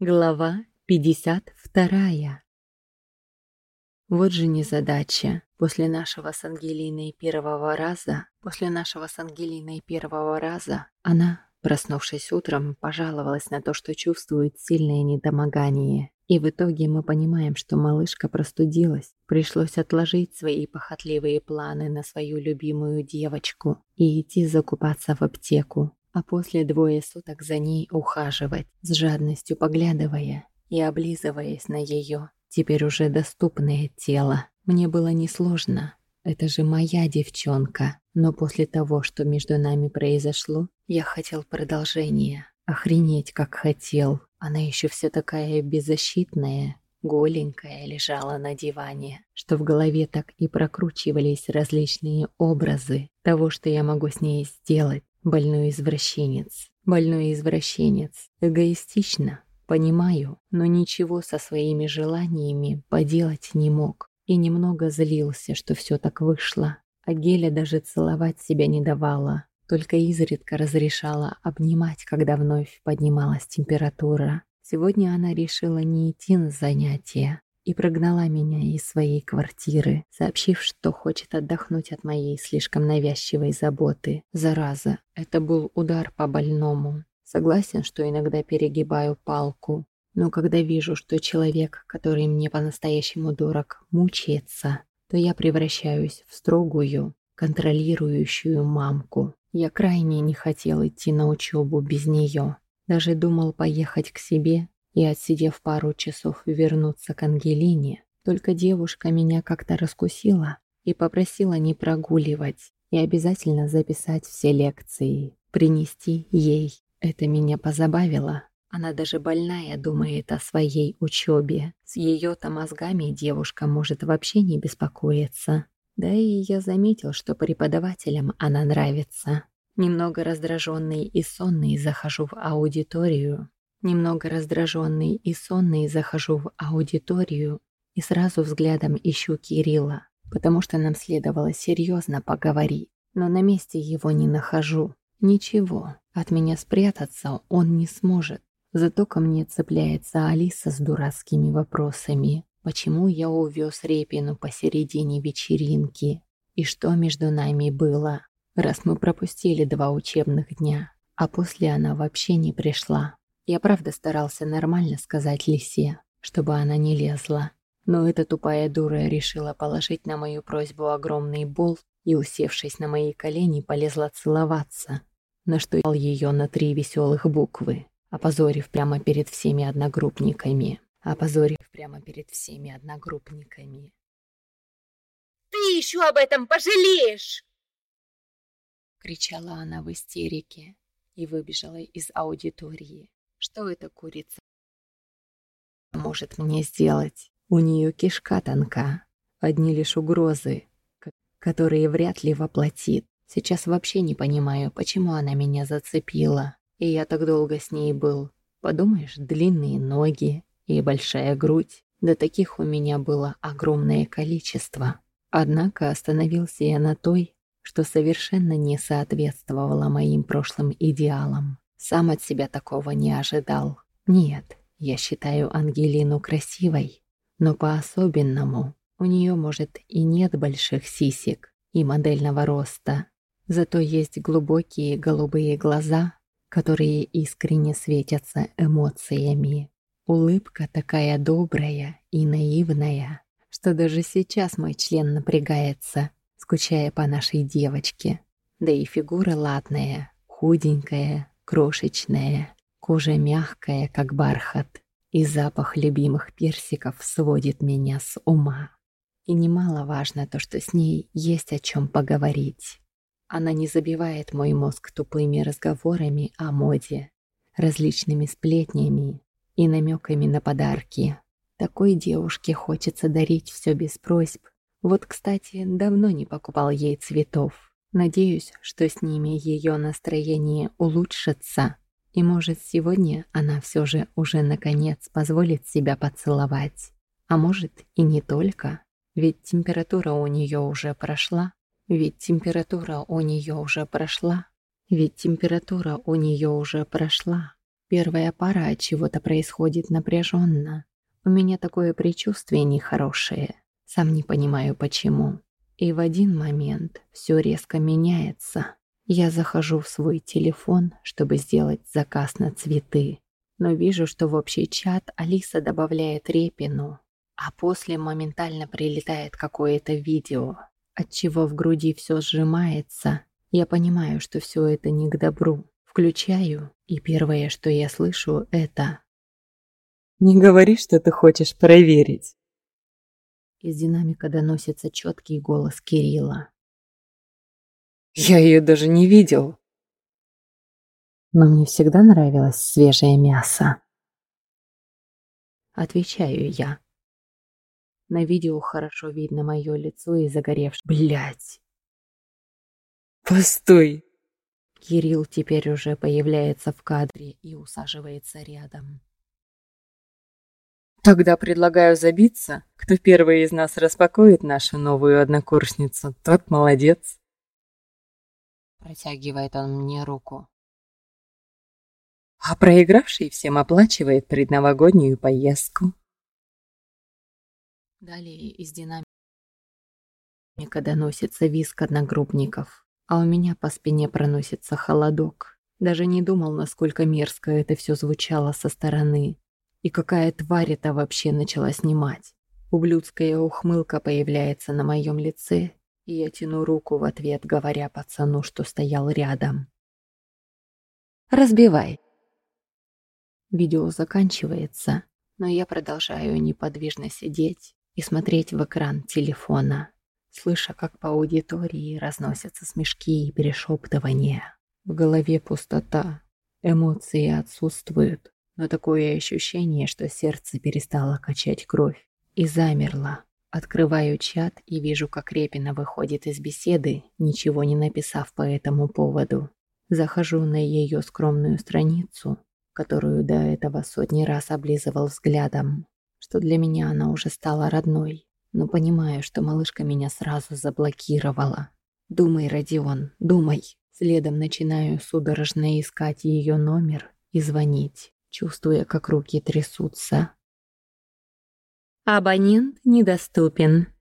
Глава 52 Вот же незадача. После нашего с Ангелиной первого раза, после нашего с Ангелиной первого раза, она, проснувшись утром, пожаловалась на то, что чувствует сильное недомогание. И в итоге мы понимаем, что малышка простудилась. Пришлось отложить свои похотливые планы на свою любимую девочку и идти закупаться в аптеку а после двое суток за ней ухаживать, с жадностью поглядывая и облизываясь на ее, теперь уже доступное тело. Мне было несложно, это же моя девчонка, но после того, что между нами произошло, я хотел продолжения. Охренеть, как хотел. Она еще вся такая беззащитная, голенькая лежала на диване, что в голове так и прокручивались различные образы того, что я могу с ней сделать, Больной извращенец. Больной извращенец. Эгоистично, понимаю, но ничего со своими желаниями поделать не мог. И немного злился, что все так вышло. А Геля даже целовать себя не давала. Только изредка разрешала обнимать, когда вновь поднималась температура. Сегодня она решила не идти на занятия, и прогнала меня из своей квартиры, сообщив, что хочет отдохнуть от моей слишком навязчивой заботы. Зараза, это был удар по больному. Согласен, что иногда перегибаю палку, но когда вижу, что человек, который мне по-настоящему дорог, мучается, то я превращаюсь в строгую, контролирующую мамку. Я крайне не хотел идти на учебу без нее. Даже думал поехать к себе и, отсидев пару часов, вернуться к Ангелине. Только девушка меня как-то раскусила и попросила не прогуливать и обязательно записать все лекции, принести ей. Это меня позабавило. Она даже больная думает о своей учебе. С ее-то мозгами девушка может вообще не беспокоиться. Да и я заметил, что преподавателям она нравится. Немного раздраженный и сонный захожу в аудиторию, Немного раздраженный и сонный захожу в аудиторию и сразу взглядом ищу Кирилла, потому что нам следовало серьезно поговорить, но на месте его не нахожу. Ничего, от меня спрятаться он не сможет. Зато ко мне цепляется Алиса с дурацкими вопросами. Почему я увез Репину посередине вечеринки? И что между нами было, раз мы пропустили два учебных дня, а после она вообще не пришла? Я правда старался нормально сказать Лисе, чтобы она не лезла. Но эта тупая дура решила положить на мою просьбу огромный болт и, усевшись на мои колени, полезла целоваться, на что я ее на три веселых буквы, опозорив прямо перед всеми одногруппниками. Опозорив прямо перед всеми одногруппниками. «Ты еще об этом пожалеешь!» Кричала она в истерике и выбежала из аудитории. Что эта курица может мне сделать? У нее кишка тонка, одни лишь угрозы, которые вряд ли воплотит. Сейчас вообще не понимаю, почему она меня зацепила. И я так долго с ней был. Подумаешь, длинные ноги и большая грудь. Да таких у меня было огромное количество. Однако остановился я на той, что совершенно не соответствовало моим прошлым идеалам. Сам от себя такого не ожидал. Нет, я считаю Ангелину красивой, но по-особенному. У нее, может, и нет больших сисек и модельного роста. Зато есть глубокие голубые глаза, которые искренне светятся эмоциями. Улыбка такая добрая и наивная, что даже сейчас мой член напрягается, скучая по нашей девочке. Да и фигура ладная, худенькая, крошечная, кожа мягкая, как бархат, и запах любимых персиков сводит меня с ума. И немаловажно то, что с ней есть о чем поговорить. Она не забивает мой мозг тупыми разговорами о моде, различными сплетнями и намеками на подарки. Такой девушке хочется дарить все без просьб. Вот, кстати, давно не покупал ей цветов. Надеюсь, что с ними ее настроение улучшится, и может сегодня она все же уже наконец позволит себя поцеловать. А может и не только, ведь температура у нее уже прошла, ведь температура у нее уже прошла, ведь температура у нее уже прошла. Первая пара от чего-то происходит напряженно. У меня такое предчувствие нехорошее. Сам не понимаю почему. И в один момент все резко меняется. Я захожу в свой телефон, чтобы сделать заказ на цветы. Но вижу, что в общий чат Алиса добавляет Репину, а после моментально прилетает какое-то видео, от чего в груди все сжимается. Я понимаю, что все это не к добру. Включаю, и первое, что я слышу, это не говори, что ты хочешь проверить. Из динамика доносится четкий голос Кирилла. Я ее даже не видел. Но мне всегда нравилось свежее мясо. Отвечаю я. На видео хорошо видно мое лицо и загоревшее. Блять. Постой. Кирилл теперь уже появляется в кадре и усаживается рядом. Тогда предлагаю забиться. Кто первый из нас распакует нашу новую однокурсницу, тот молодец. Протягивает он мне руку. А проигравший всем оплачивает предновогоднюю поездку. Далее из динамика доносится виск одногруппников, а у меня по спине проносится холодок. Даже не думал, насколько мерзко это все звучало со стороны. И какая тварь это вообще начала снимать? Ублюдская ухмылка появляется на моем лице, и я тяну руку в ответ, говоря пацану, что стоял рядом. «Разбивай!» Видео заканчивается, но я продолжаю неподвижно сидеть и смотреть в экран телефона, слыша, как по аудитории разносятся смешки и перешептывания. В голове пустота, эмоции отсутствуют но такое ощущение, что сердце перестало качать кровь и замерло. Открываю чат и вижу, как Репина выходит из беседы, ничего не написав по этому поводу. Захожу на ее скромную страницу, которую до этого сотни раз облизывал взглядом, что для меня она уже стала родной, но понимаю, что малышка меня сразу заблокировала. Думай, Родион, думай. Следом начинаю судорожно искать ее номер и звонить чувствуя, как руки трясутся. Абонент недоступен.